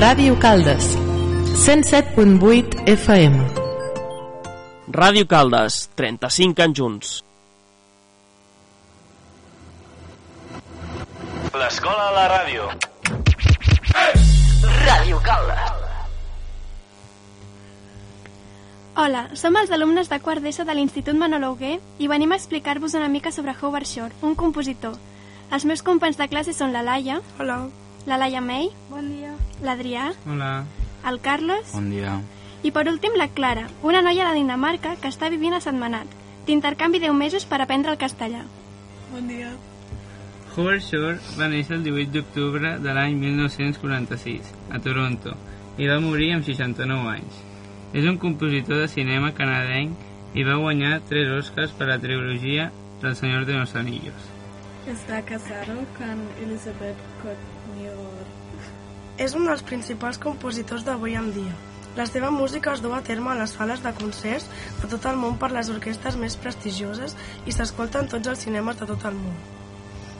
Ràdio Caldes, 107.8 FM. Ràdio Caldes, 35 anys junts. L'escola a la ràdio. Ràdio Caldes. Hola, som els alumnes de quart d'ESO de l'Institut Manolo Hugué i venim a explicar-vos una mica sobre Howard Shore, un compositor. Els meus companys de classe són la Laia, Hola. La Laia May, Bon dia. l'Adrià, Hola. el Carlos Bon dia. i per últim la Clara, una noia de Dinamarca que està vivint a Setmanat, d'intercanvi 10 mesos per aprendre el castellà. Bon dia. Howard Shore va néixer el 18 d'octubre de l'any 1946, a Toronto, i va morir amb 69 anys. És un compositor de cinema canadenc i va guanyar tres Oscars per la trilogia del Senyor de los Anillos. Està casado con Elizabeth Cotnior. És un dels principals compositors d'avui en dia. La seva música es du a terme a les sales de concerts de tot el món per les orquestres més prestigioses i s'escolta en tots els cinemes de tot el món.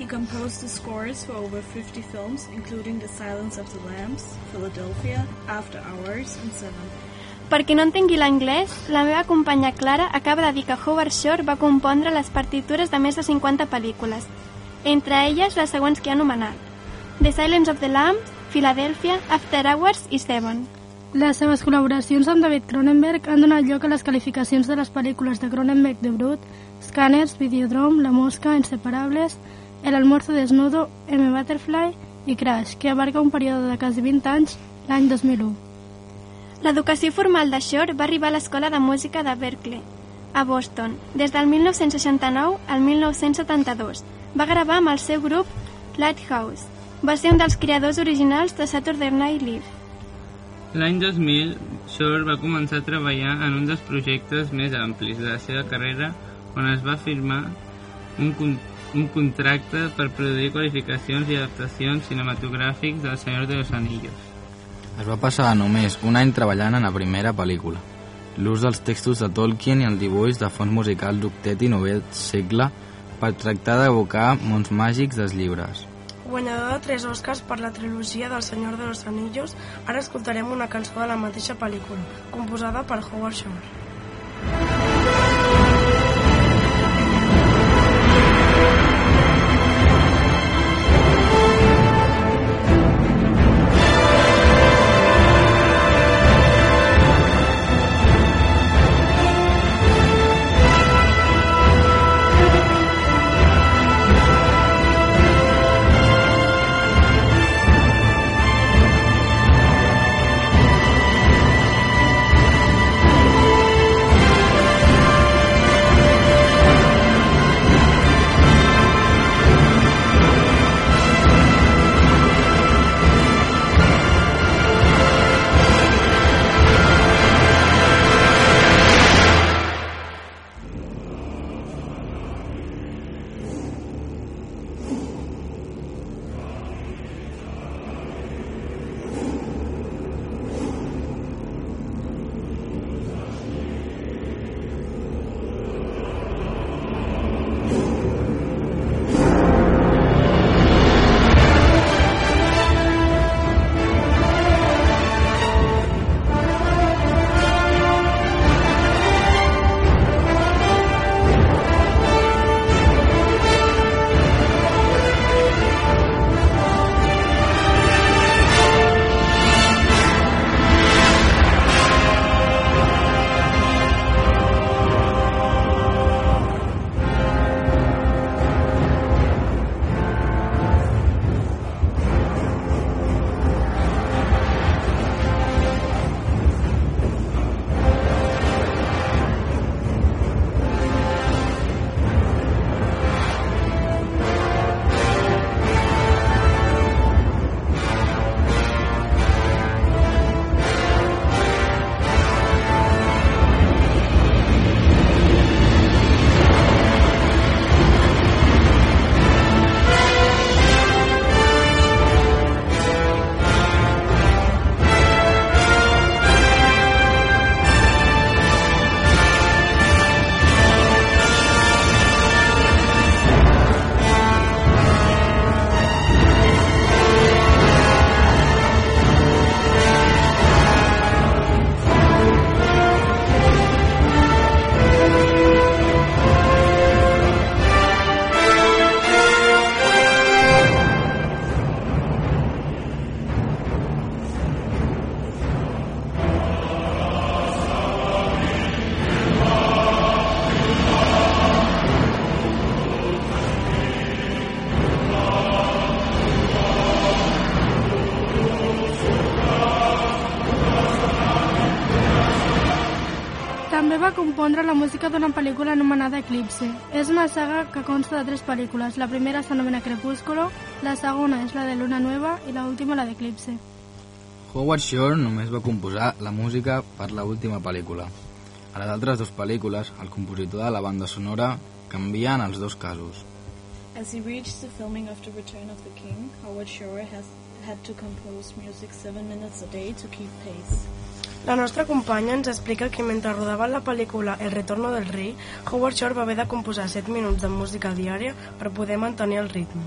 He composed the scores for over 50 films, including The Silence of the Lambs, Philadelphia, After Hours, and Seven. Per qui no entengui l'anglès, la meva companya Clara acaba de dir que Howard Shore va compondre les partitures de més de 50 pel·lícules, entre elles les següents que ha anomenat The Silence of the Lambs, Philadelphia, After Hours i Seven. Les seves col·laboracions amb David Cronenberg han donat lloc a les qualificacions de les pel·lícules de Cronenberg de Brut, Scanners, Videodrome, La Mosca, Inseparables, El almuerzo desnudo, M. Butterfly i Crash, que abarca un període de quasi 20 anys, l'any 2001. L'educació formal de Shore va arribar a l'Escola de Música de Berkeley, a Boston, des del 1969 al 1972. Va gravar amb el seu grup Lighthouse. Va ser un dels creadors originals de Saturday Night Live. L'any 2000, Shore va començar a treballar en un dels projectes més amplis de la seva carrera on es va firmar un, con un contracte per produir qualificacions i adaptacions cinematogràfics del Senyor de los Anillos. Es va passar només un any treballant en la primera pel·lícula. L'ús dels textos de Tolkien i el dibuix de fons musicals d'octet i novè segle per tractar d'evocar mons màgics dels llibres. Guanyador de tres Oscars per la trilogia del Senyor de los Anillos, ara escoltarem una cançó de la mateixa pel·lícula, composada per Howard Shore. Anomenada Eclipse. És una saga que consta de tres pel·lícules. La primera s'anomena Crepúsculo, la segona és la de Luna Nueva i la última la d'Eclipse. Howard Shore només va composar la música per la última pel·lícula. A les altres dues pel·lícules, el compositor de la banda sonora canvia en els dos casos. As he reached the filming of The Return of the King, Howard Shore has had to compose music seven minutes a day to keep pace. La nostra companya ens explica que mentre rodaven la pel·lícula El retorno del rei, Howard Shore va haver de composar 7 minuts de música diària per poder mantenir el ritme.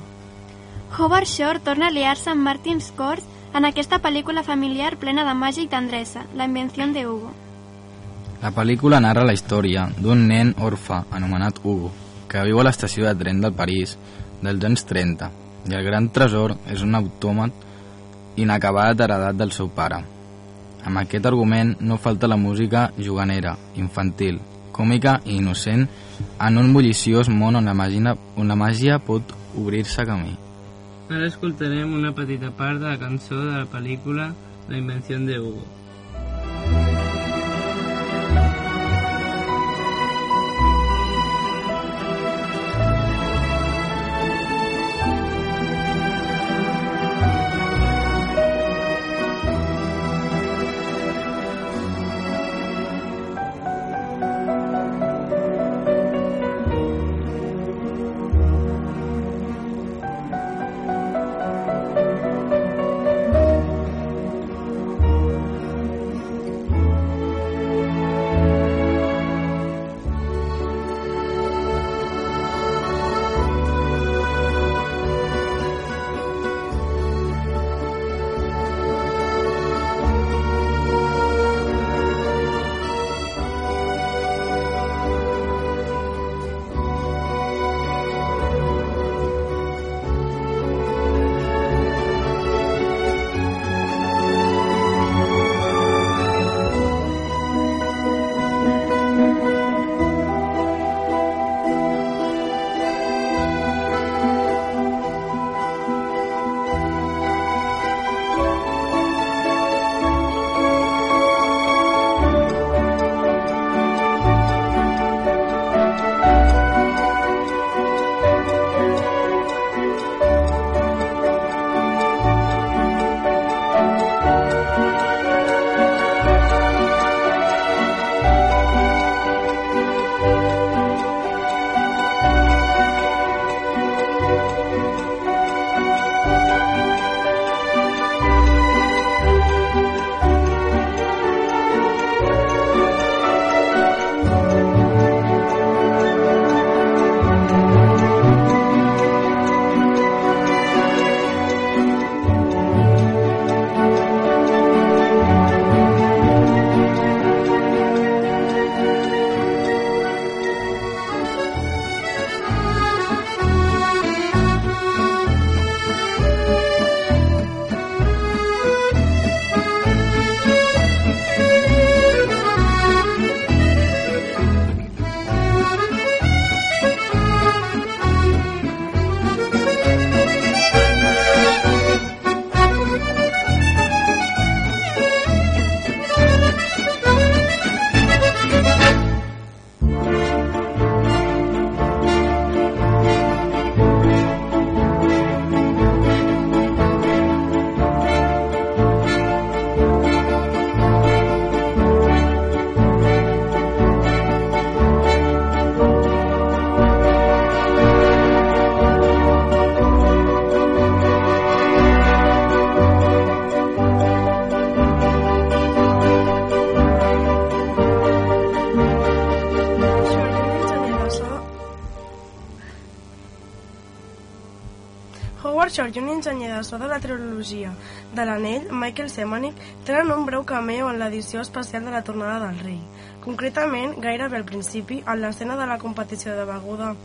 Howard Shore torna a liar-se amb Martin Scores en aquesta pel·lícula familiar plena de màgia i tendresa, La invenció de Hugo. La pel·lícula narra la història d'un nen orfe anomenat Hugo, que viu a l'estació de tren del París dels anys 30, i el gran tresor és un autòmat inacabat heredat del seu pare. Amb aquest argument no falta la música juganera, infantil, còmica i innocent en un bulliciós món on la màgia, on la màgia pot obrir-se camí. Ara escoltarem una petita part de la cançó de la pel·lícula La invenció de Hugo. Trilogia de l'Anell, Michael Semanick, tenen un breu cameo en l'edició especial de la tornada del rei. Concretament, gairebé al principi, en l'escena de la competició de beguda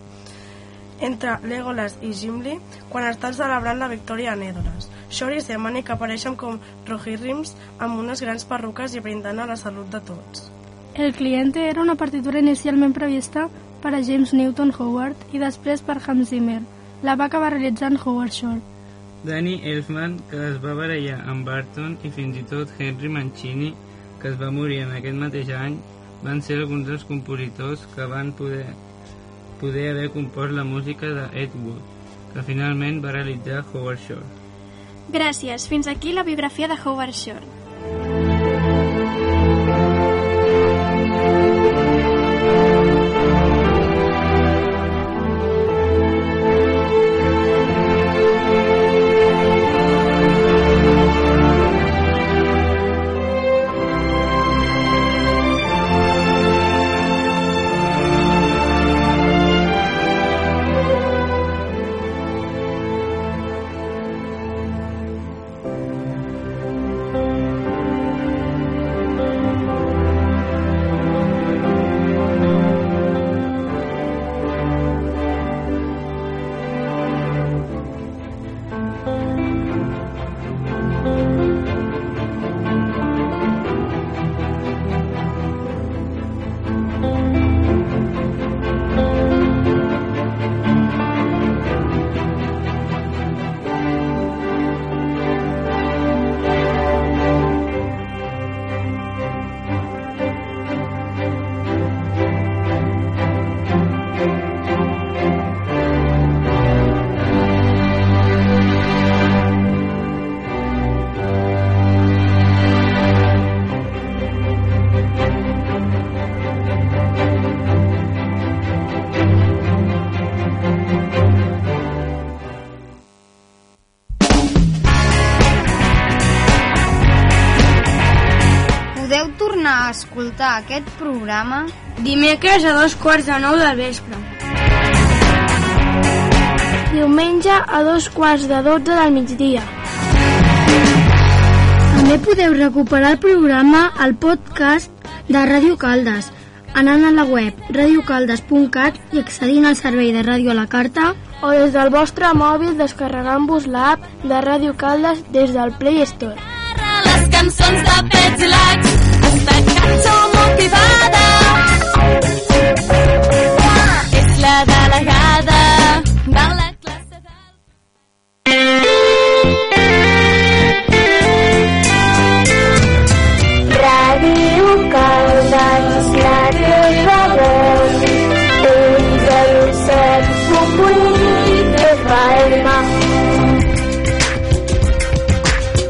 entre Legolas i Gimli quan estan celebrant la victòria a Nèdoras. Shore i Semanick apareixen com Rohirrims amb unes grans perruques i brindant a la salut de tots. El cliente era una partitura inicialment prevista per a James Newton Howard i després per Hans Zimmer. La va acabar realitzant Howard Shore. Danny Elfman, que es va barallar amb Barton i fins i tot Henry Mancini, que es va morir en aquest mateix any, van ser alguns dels compositors que van poder, poder haver compost la música de Ed Wood, que finalment va realitzar Howard Shore. Gràcies. Fins aquí la biografia de Howard Shore. Aquest programa dimecres a dos quarts de nou del vespre. Diumenge a dos quarts de dotze del migdia. També podeu recuperar el programa al podcast de Ràdio Caldes anant a la web radiocaldes.cat i accedint al servei de ràdio a la carta o des del vostre mòbil descarregant-vos l'app de Ràdio Caldes des del Play Store. Les cançons de pets i lacs És la la classe. Ràdio Caldes, la teva veu.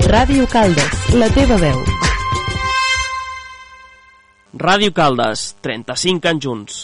Ràdio Caldes, la teva veu. Ràdio Caldes, 35 anys junts.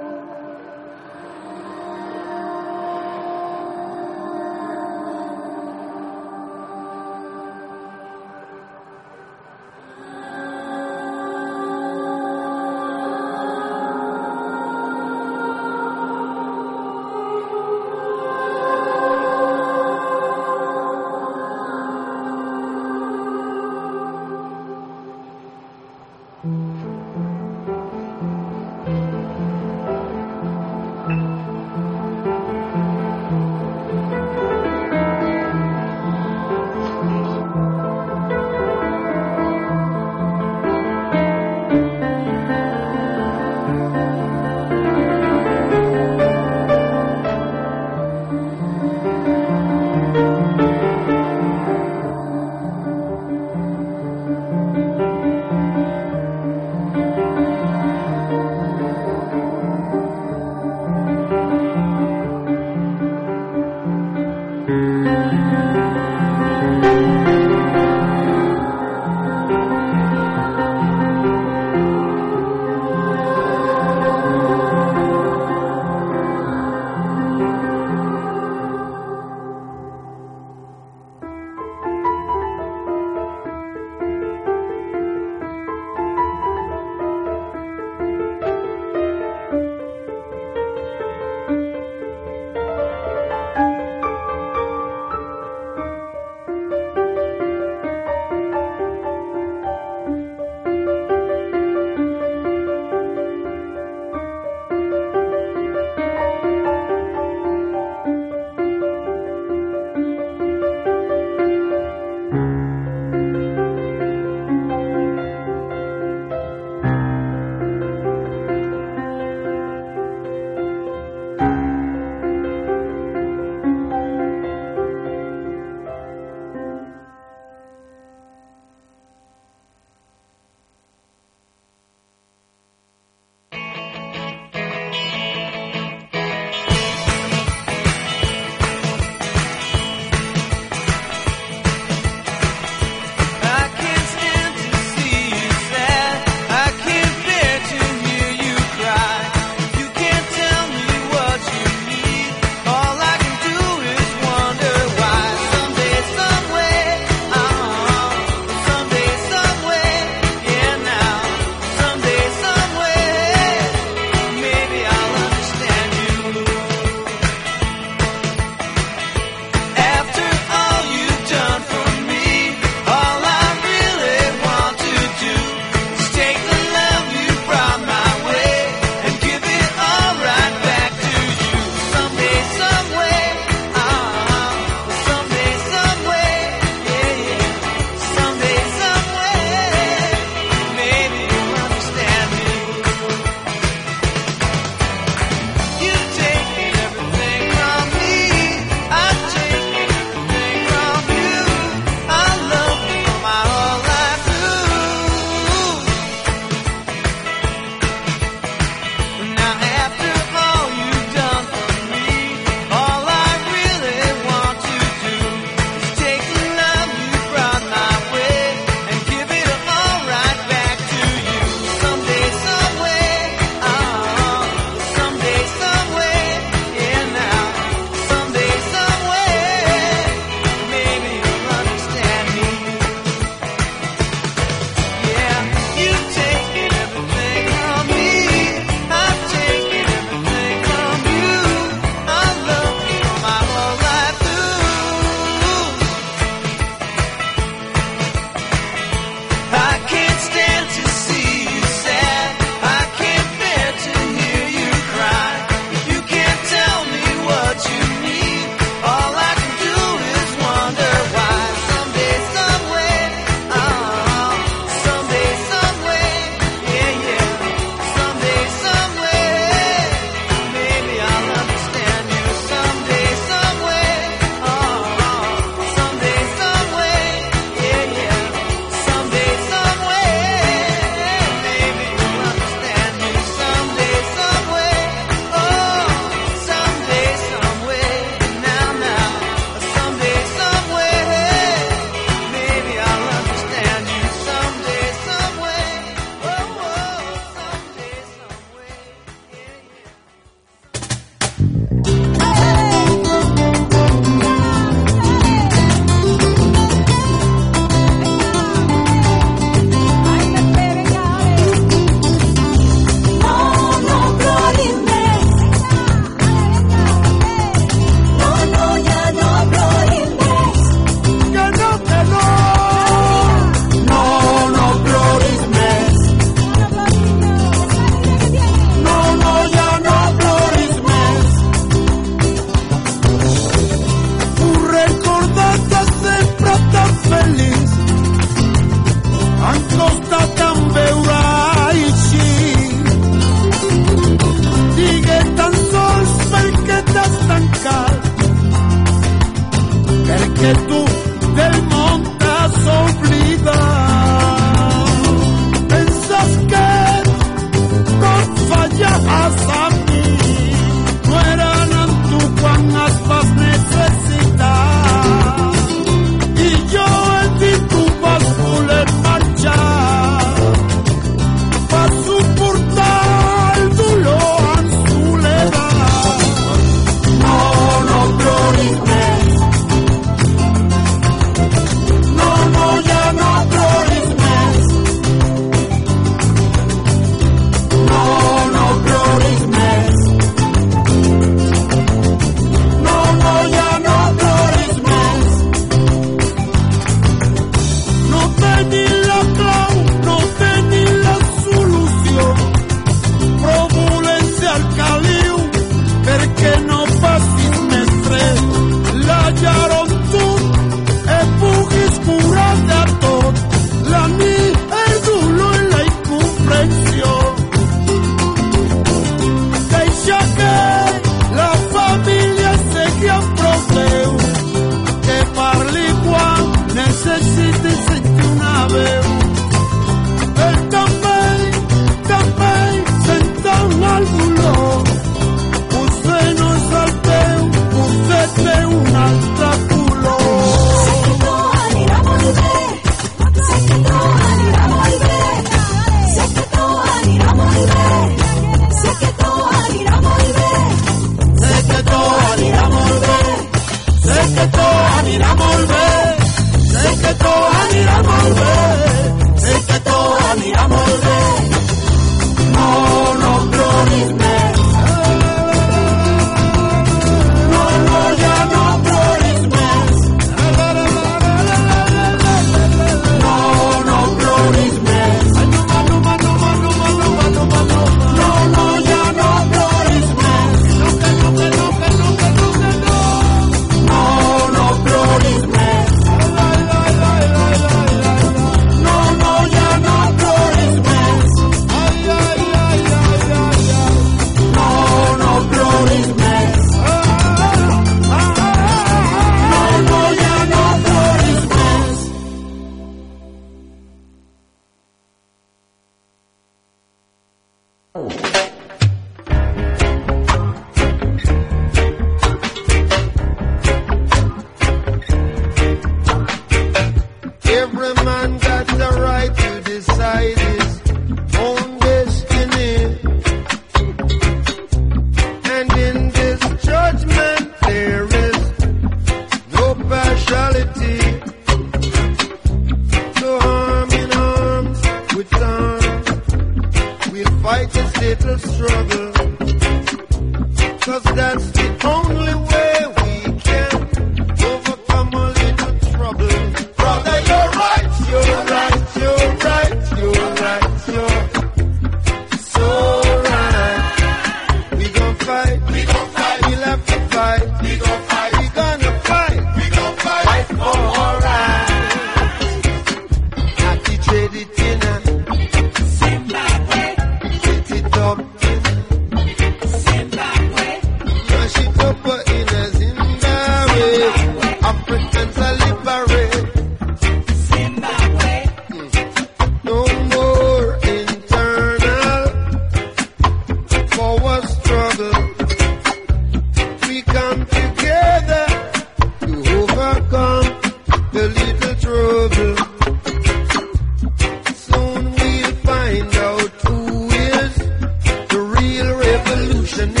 Revolution.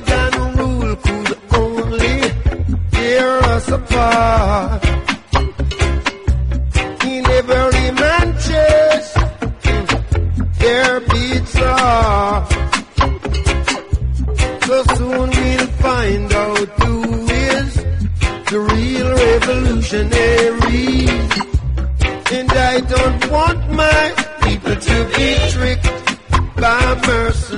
lay rule could only tear us apart. In every Manchester, there beats off. So soon we'll find out who is the real revolutionary. And I don't want my people to be tricked by mercy.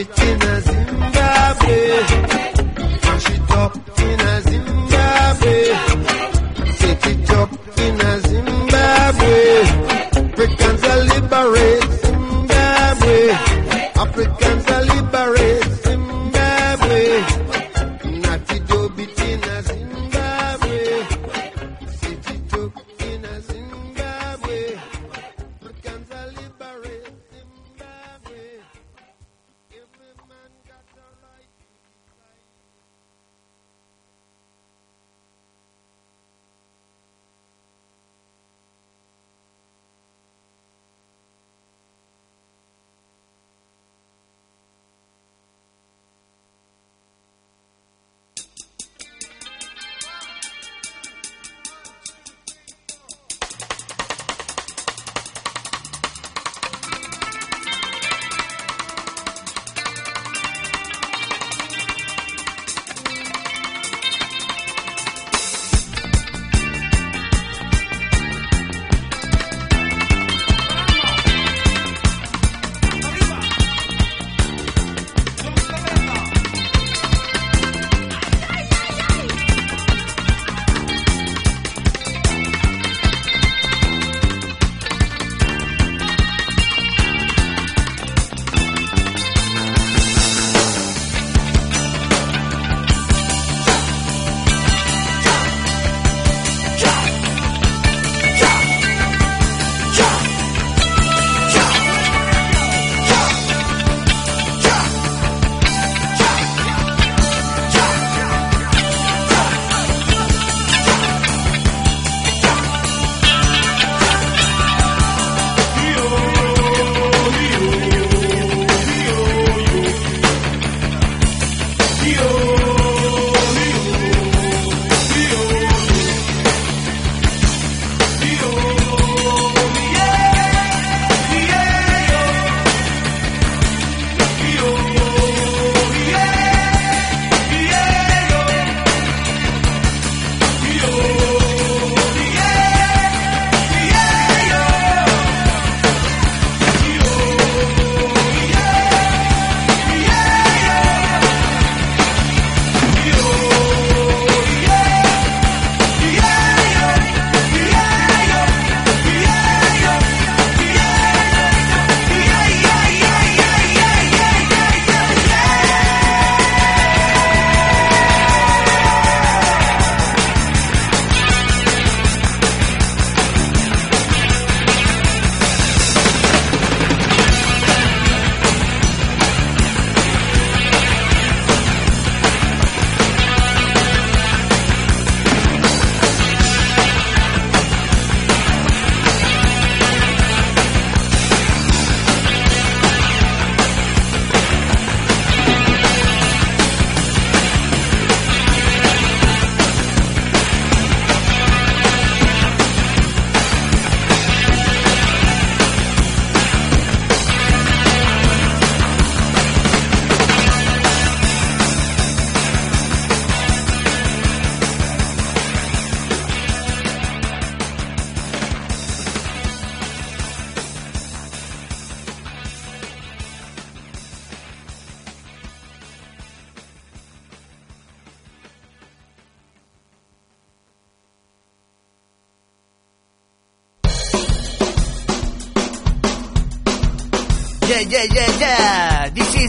She in a Zimbabwe. set it up in a Zimbabwe. Set it up in a Zimbabwe. Africans are liberate Zimbabwe. Africans